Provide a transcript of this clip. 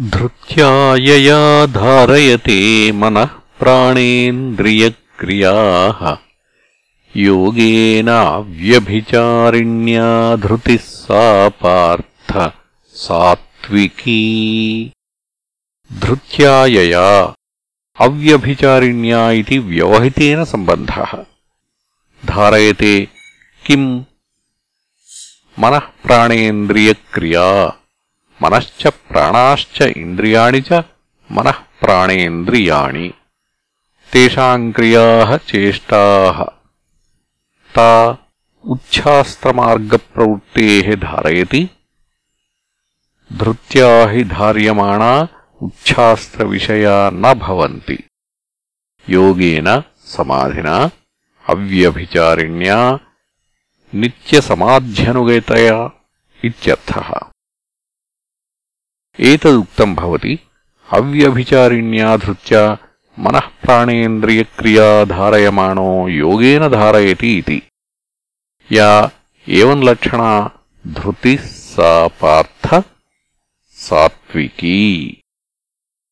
धृत्यायया धारयते मनः प्राणेन्द्रियक्रियाः। योगेनाव्यभिचारिण्या धृतिः सा पार्थ, सात्विकी। धृत्यायया अव्यभिचारिण्या इति व्यवहितेन सम्बन्धः। धारयते किम्? मनःप्राणेन्द्रियक्रिया మనశ్చ ప్రాణాశ్చ ఇంద్రియాణి చ మనః ప్రాణేంద్రియాణి. తేషాం క్రియాః చేష్టాః. తా ఉచ్ఛాస్త్రమార్గప్రవృత్తేः ధారయతి. ధృత్యా హి ధార్యమాణా ఉచ్ఛాస్త్రవిషయా నవంతి యోగేన సమాధిన అవ్యభిచారిణ్యా నిత్యసమాధ్యనుగతయా ఇత్యర్థः. ఏతదుక్తం భవతి అవ్యభిచారిణ్యా ధృత్యా మనఃప్రాణేంద్రియక్రియా యోగేన ధారయతి ఇది యా ఏం లక్షణా? ధృతి సా పార్థ సాత్వికీ।